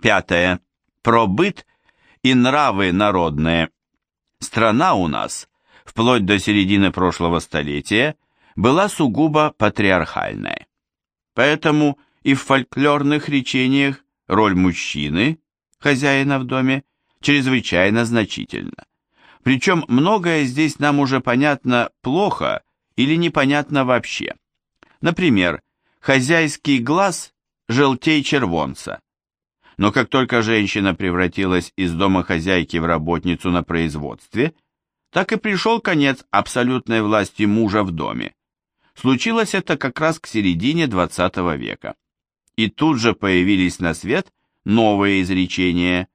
Пятое. Про быт и нравы народные. Страна у нас, вплоть до середины прошлого столетия, была сугубо патриархальная. Поэтому и в фольклорных речениях роль мужчины, хозяина в доме, чрезвычайно значительна. Причем многое здесь нам уже понятно плохо или непонятно вообще. Например, хозяйский глаз желтей червонца. Но как только женщина превратилась из домохозяйки в работницу на производстве, так и пришел конец абсолютной власти мужа в доме. Случилось это как раз к середине XX века. И тут же появились на свет новые изречения.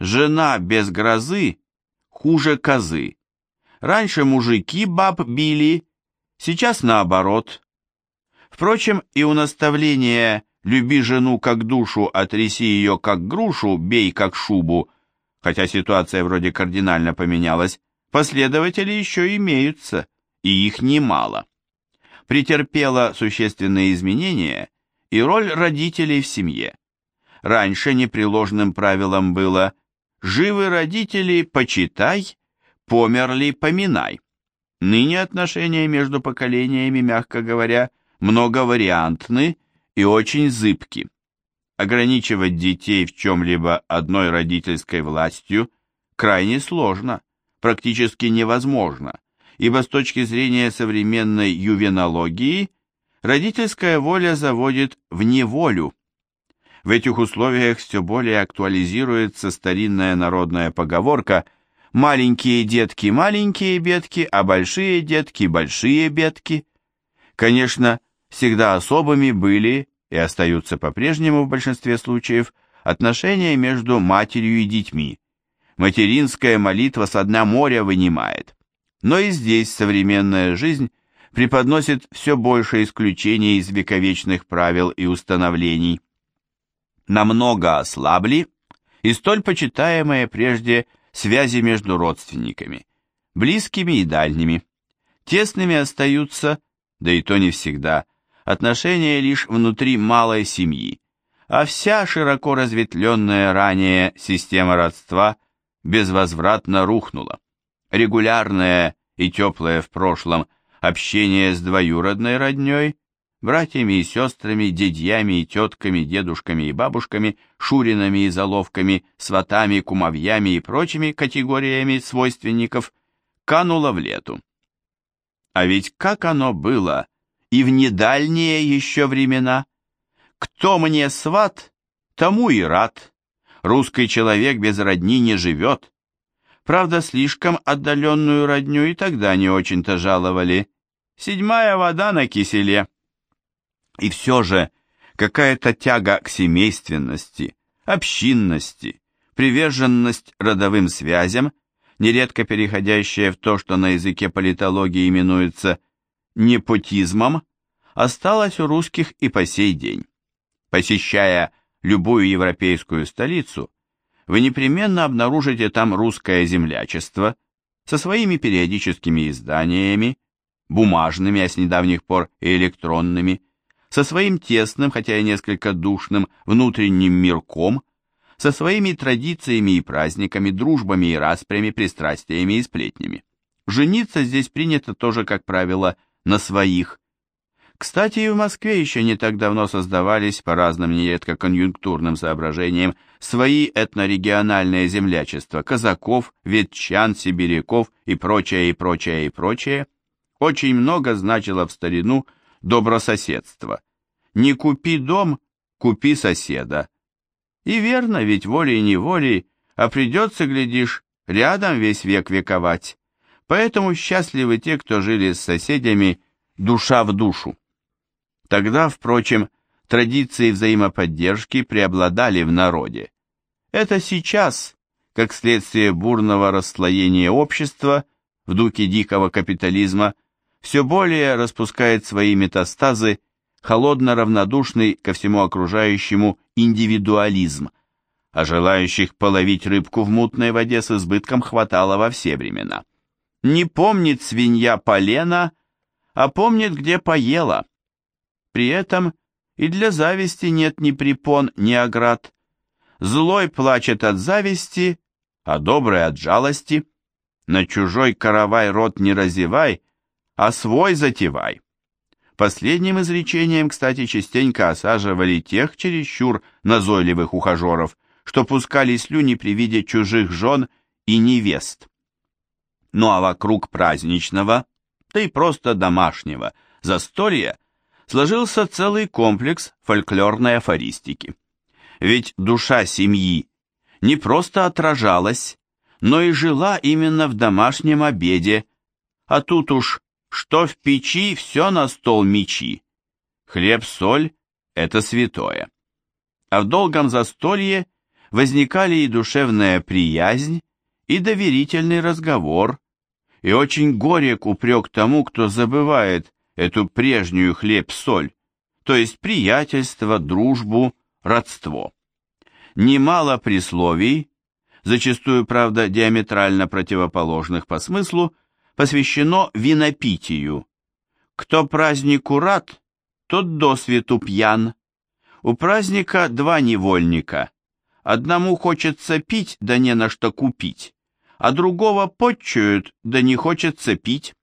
«Жена без грозы хуже козы». Раньше мужики баб били, сейчас наоборот. Впрочем, и у наставления «люби жену как душу, а ее как грушу, бей как шубу», хотя ситуация вроде кардинально поменялась, последователи еще имеются, и их немало претерпела существенные изменения и роль родителей в семье. Раньше непреложным правилом было «живы родители, почитай, померли, поминай». Ныне отношения между поколениями, мягко говоря, многовариантны и очень зыбки. Ограничивать детей в чем-либо одной родительской властью крайне сложно, практически невозможно ибо с точки зрения современной ювенологии родительская воля заводит в неволю. В этих условиях все более актуализируется старинная народная поговорка «маленькие детки – маленькие бедки, а большие детки – большие бедки». Конечно, всегда особыми были и остаются по-прежнему в большинстве случаев отношения между матерью и детьми. Материнская молитва со дна моря вынимает. Но и здесь современная жизнь преподносит все больше исключений из вековечных правил и установлений. Намного ослабли и столь почитаемые прежде связи между родственниками, близкими и дальними. Тесными остаются, да и то не всегда, отношения лишь внутри малой семьи, а вся широко разветвленная ранее система родства безвозвратно рухнула регулярное и теплое в прошлом общение с двоюродной родней, братьями и сестрами, дядьями и тетками, дедушками и бабушками, шуринами и заловками, сватами, кумовьями и прочими категориями свойственников, кануло в лету. А ведь как оно было и в недальние еще времена? Кто мне сват, тому и рад. Русский человек без родни не живет. Правда, слишком отдаленную родню и тогда не очень-то жаловали. Седьмая вода на киселе. И все же какая-то тяга к семейственности, общинности, приверженность родовым связям, нередко переходящая в то, что на языке политологии именуется непотизмом, осталась у русских и по сей день. Посещая любую европейскую столицу, вы непременно обнаружите там русское землячество со своими периодическими изданиями, бумажными, а с недавних пор и электронными, со своим тесным, хотя и несколько душным, внутренним мирком, со своими традициями и праздниками, дружбами и распрями, пристрастиями и сплетнями. Жениться здесь принято тоже, как правило, на своих, кстати, и в Москве еще не так давно создавались, по разным нередко конъюнктурным соображениям, свои этнорегиональные землячества казаков, ветчан, сибиряков и прочее, и прочее, и прочее. Очень много значило в старину добрососедство. Не купи дом, купи соседа. И верно, ведь волей-неволей, а придется, глядишь, рядом весь век вековать. Поэтому счастливы те, кто жили с соседями душа в душу. Тогда, впрочем, традиции взаимоподдержки преобладали в народе. Это сейчас, как следствие бурного расслоения общества в духе дикого капитализма, все более распускает свои метастазы холодно-равнодушный ко всему окружающему индивидуализм, а желающих половить рыбку в мутной воде с избытком хватало во все времена. Не помнит свинья полена, а помнит, где поела. При этом и для зависти нет ни препон, ни оград. Злой плачет от зависти, а добрый от жалости. На чужой каравай рот не разевай, а свой затевай. Последним изречением, кстати, частенько осаживали тех чересчур назойливых ухажеров, что пускали слюни при виде чужих жен и невест. Ну а вокруг праздничного, да и просто домашнего, застолья сложился целый комплекс фольклорной афористики. Ведь душа семьи не просто отражалась, но и жила именно в домашнем обеде, а тут уж что в печи, все на стол мечи. Хлеб-соль — это святое. А в долгом застолье возникали и душевная приязнь, и доверительный разговор, и очень горек упрек тому, кто забывает эту прежнюю хлеб-соль, то есть приятельство, дружбу, родство. Немало присловий, зачастую, правда, диаметрально противоположных по смыслу, посвящено винопитию. Кто празднику рад, тот до свету пьян. У праздника два невольника. Одному хочется пить, да не на что купить, а другого подчуют, да не хочется пить.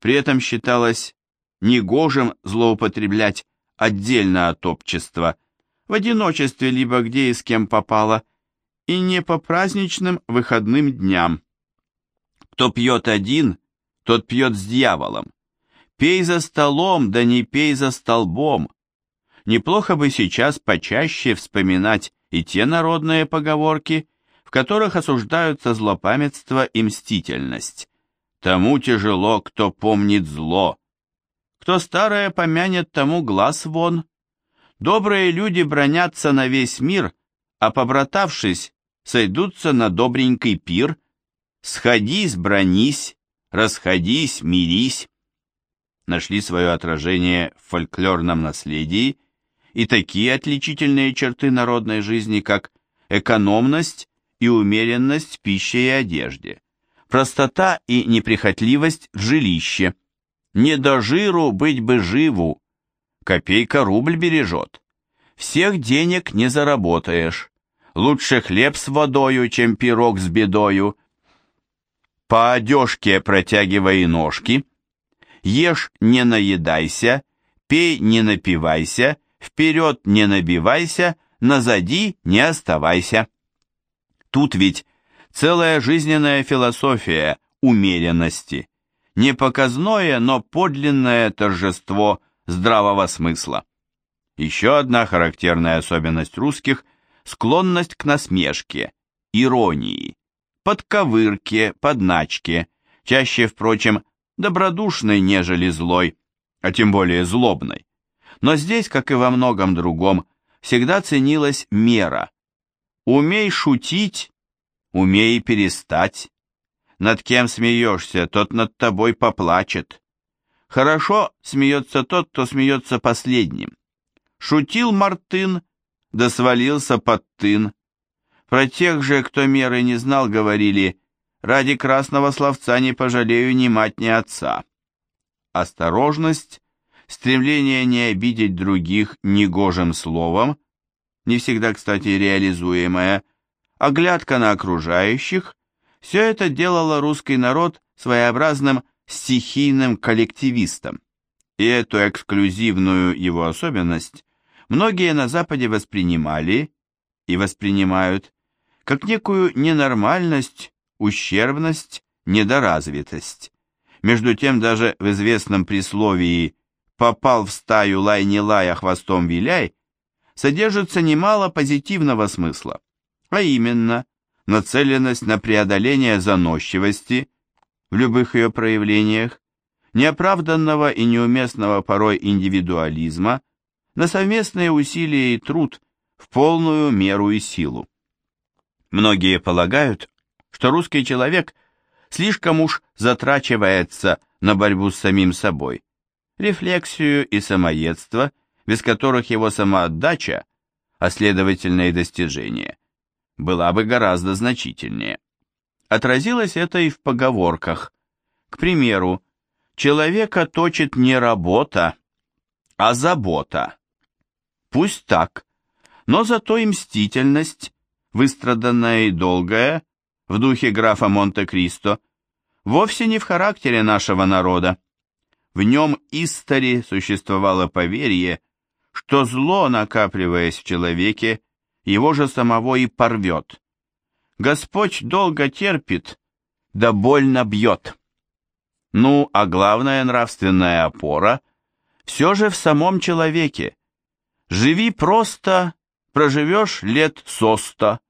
При этом считалось негожим злоупотреблять отдельно от общества, в одиночестве либо где и с кем попало, и не по праздничным выходным дням. Кто пьет один, тот пьет с дьяволом. Пей за столом, да не пей за столбом. Неплохо бы сейчас почаще вспоминать и те народные поговорки, которых осуждаются злопамятство и мстительность. Тому тяжело, кто помнит зло. Кто старое помянет, тому глаз вон. Добрые люди бронятся на весь мир, а побратавшись, сойдутся на добренький пир. Сходись, бронись, расходись, мирись. Нашли свое отражение в фольклорном наследии и такие отличительные черты народной жизни, как экономность и умеренность в пище и одежде, простота и неприхотливость в жилище, не до жиру быть бы живу, копейка рубль бережет, всех денег не заработаешь, лучше хлеб с водою, чем пирог с бедою, по одежке протягивай ножки, ешь не наедайся, пей не напивайся, вперед не набивайся, назади не оставайся. Тут ведь целая жизненная философия умеренности, не показное, но подлинное торжество здравого смысла. Еще одна характерная особенность русских – склонность к насмешке, иронии, подковырке, подначке, чаще, впрочем, добродушной, нежели злой, а тем более злобной. Но здесь, как и во многом другом, всегда ценилась мера. Умей шутить, умей перестать. Над кем смеешься, тот над тобой поплачет. Хорошо смеется тот, кто смеется последним. Шутил Мартын, да свалился под тын. Про тех же, кто меры не знал, говорили, ради красного словца не пожалею ни мать, ни отца. Осторожность, стремление не обидеть других негожим словом, не всегда, кстати, реализуемое, оглядка на окружающих, все это делало русский народ своеобразным стихийным коллективистом. И эту эксклюзивную его особенность многие на Западе воспринимали и воспринимают как некую ненормальность, ущербность, недоразвитость. Между тем даже в известном присловии «попал в стаю лай не лай, а хвостом виляй» содержится немало позитивного смысла, а именно нацеленность на преодоление заносчивости в любых ее проявлениях, неоправданного и неуместного порой индивидуализма, на совместные усилия и труд в полную меру и силу. Многие полагают, что русский человек слишком уж затрачивается на борьбу с самим собой, рефлексию и самоедство, без которых его самоотдача, а следовательно и достижение, была бы гораздо значительнее. Отразилось это и в поговорках. К примеру, человека точит не работа, а забота. Пусть так, но зато и мстительность, выстраданная и долгая, в духе графа Монте-Кристо, вовсе не в характере нашего народа. В нем истори существовало поверье, что зло, накапливаясь в человеке, его же самого и порвет. Господь долго терпит, да больно бьет. Ну, а главная нравственная опора все же в самом человеке. Живи просто, проживешь лет со сто,